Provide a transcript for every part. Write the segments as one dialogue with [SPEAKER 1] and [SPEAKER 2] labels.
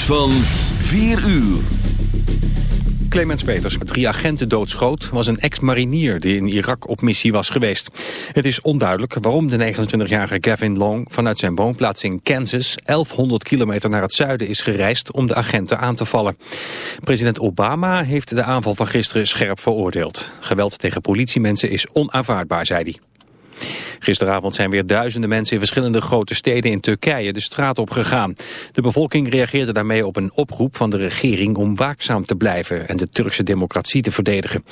[SPEAKER 1] Van 4 uur.
[SPEAKER 2] Clemens Peters met drie agenten doodschoot... was een ex-marinier die in Irak op missie was geweest. Het is onduidelijk waarom de 29-jarige Gavin Long... vanuit zijn woonplaats in Kansas 1100 kilometer naar het zuiden is gereisd... om de agenten aan te vallen. President Obama heeft de aanval van gisteren scherp veroordeeld. Geweld tegen politiemensen is onaanvaardbaar, zei hij. Gisteravond zijn weer duizenden mensen in verschillende grote steden in Turkije de straat op gegaan. De bevolking reageerde daarmee op een oproep van de regering om waakzaam te blijven en de Turkse democratie te verdedigen.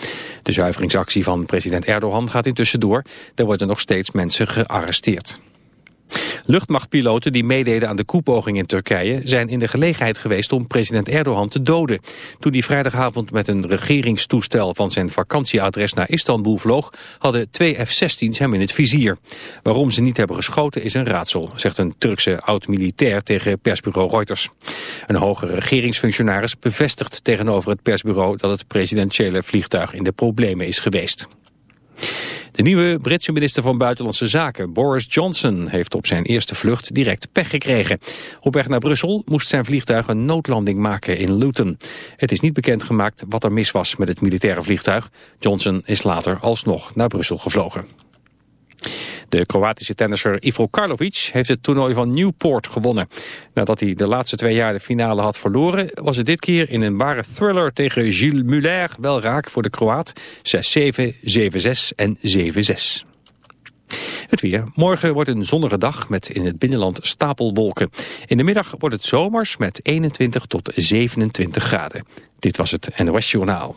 [SPEAKER 2] De zuiveringsactie van president Erdogan gaat intussen door. Er worden nog steeds mensen gearresteerd. Luchtmachtpiloten die meededen aan de koepoging in Turkije zijn in de gelegenheid geweest om president Erdogan te doden. Toen hij vrijdagavond met een regeringstoestel van zijn vakantieadres naar Istanbul vloog, hadden twee F-16's hem in het vizier. Waarom ze niet hebben geschoten is een raadsel, zegt een Turkse oud-militair tegen persbureau Reuters. Een hoge regeringsfunctionaris bevestigt tegenover het persbureau dat het presidentiële vliegtuig in de problemen is geweest. De nieuwe Britse minister van Buitenlandse Zaken, Boris Johnson, heeft op zijn eerste vlucht direct pech gekregen. Op weg naar Brussel moest zijn vliegtuig een noodlanding maken in Luton. Het is niet bekendgemaakt wat er mis was met het militaire vliegtuig. Johnson is later alsnog naar Brussel gevlogen. De Kroatische tennisser Ivo Karlovic heeft het toernooi van Newport gewonnen. Nadat hij de laatste twee jaar de finale had verloren... was het dit keer in een ware thriller tegen Gilles Muller wel raak voor de Kroaat. 6-7, 7-6 en 7-6. Het weer. Morgen wordt een zonnige dag met in het binnenland stapelwolken. In de middag wordt het zomers met 21 tot 27 graden. Dit was het NOS Journaal.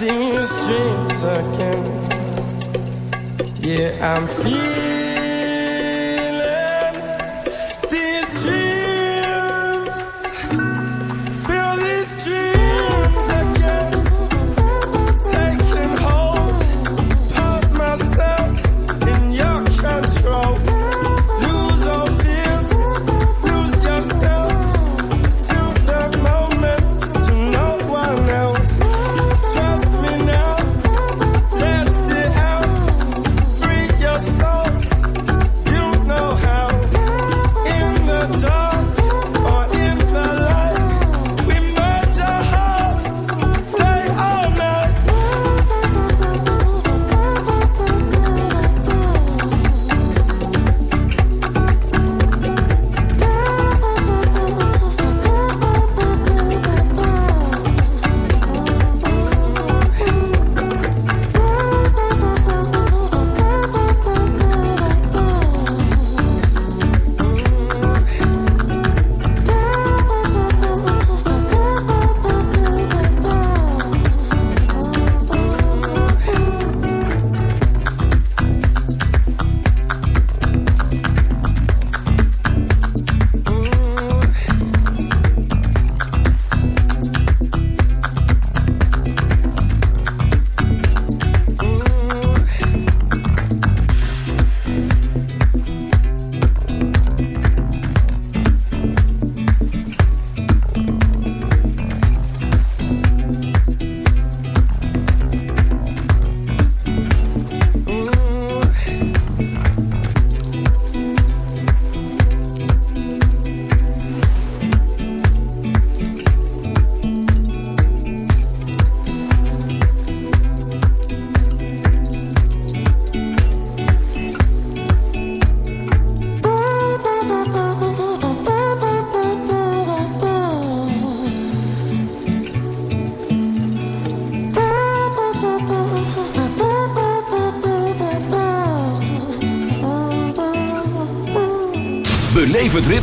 [SPEAKER 3] these dreams again. Yeah, I'm feeling.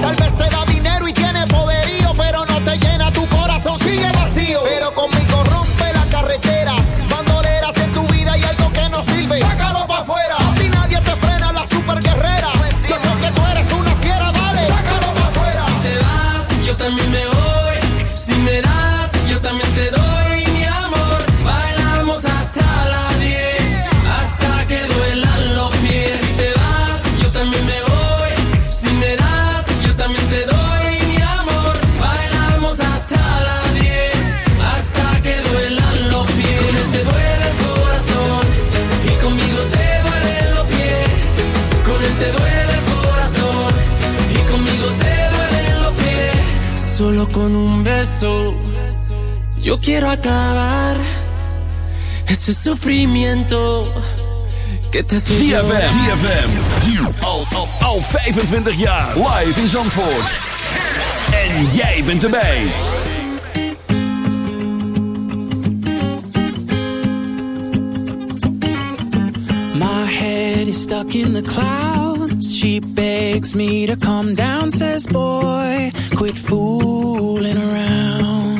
[SPEAKER 4] Tal vez te da
[SPEAKER 5] quiero acabar ese sufrimiento que te hace
[SPEAKER 6] ZFM,
[SPEAKER 5] llorar.
[SPEAKER 6] ZFM. Al, al, al 25 jaar. Live in Zandvoort. En jij bent erbij.
[SPEAKER 5] My head is stuck in the clouds. She begs me to come down, says, Boy, quit fooling around.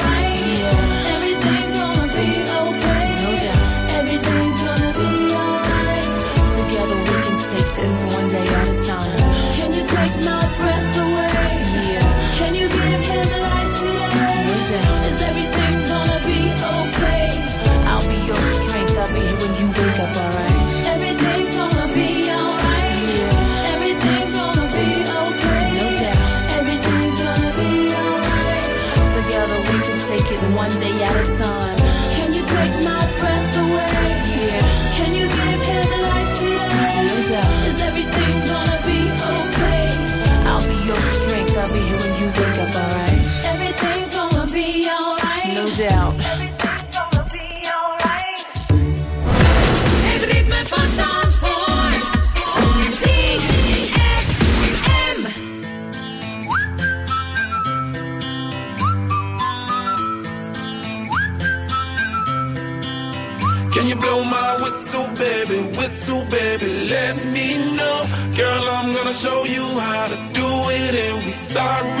[SPEAKER 7] Start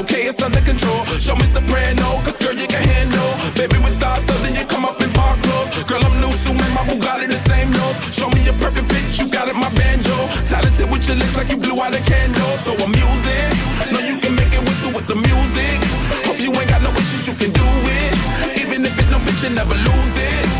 [SPEAKER 7] Okay, it's under control. Show me soprano, cause girl, you can handle. Baby, with stars, so then you come up in park clothes. Girl, I'm new, so my Bugatti the same nose. Show me your perfect pitch, you got it, my banjo. Talented with your lips like you blew out a candle. So I'm using, know you can make it whistle with the music. Hope you ain't got no issues, you can do it. Even if it don't fit, you never lose it.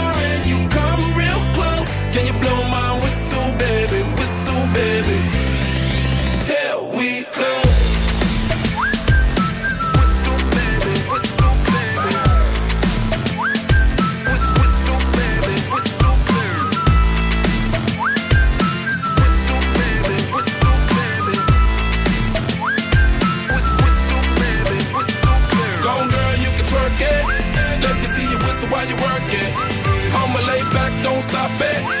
[SPEAKER 7] while you work it. I'ma lay back, don't stop it.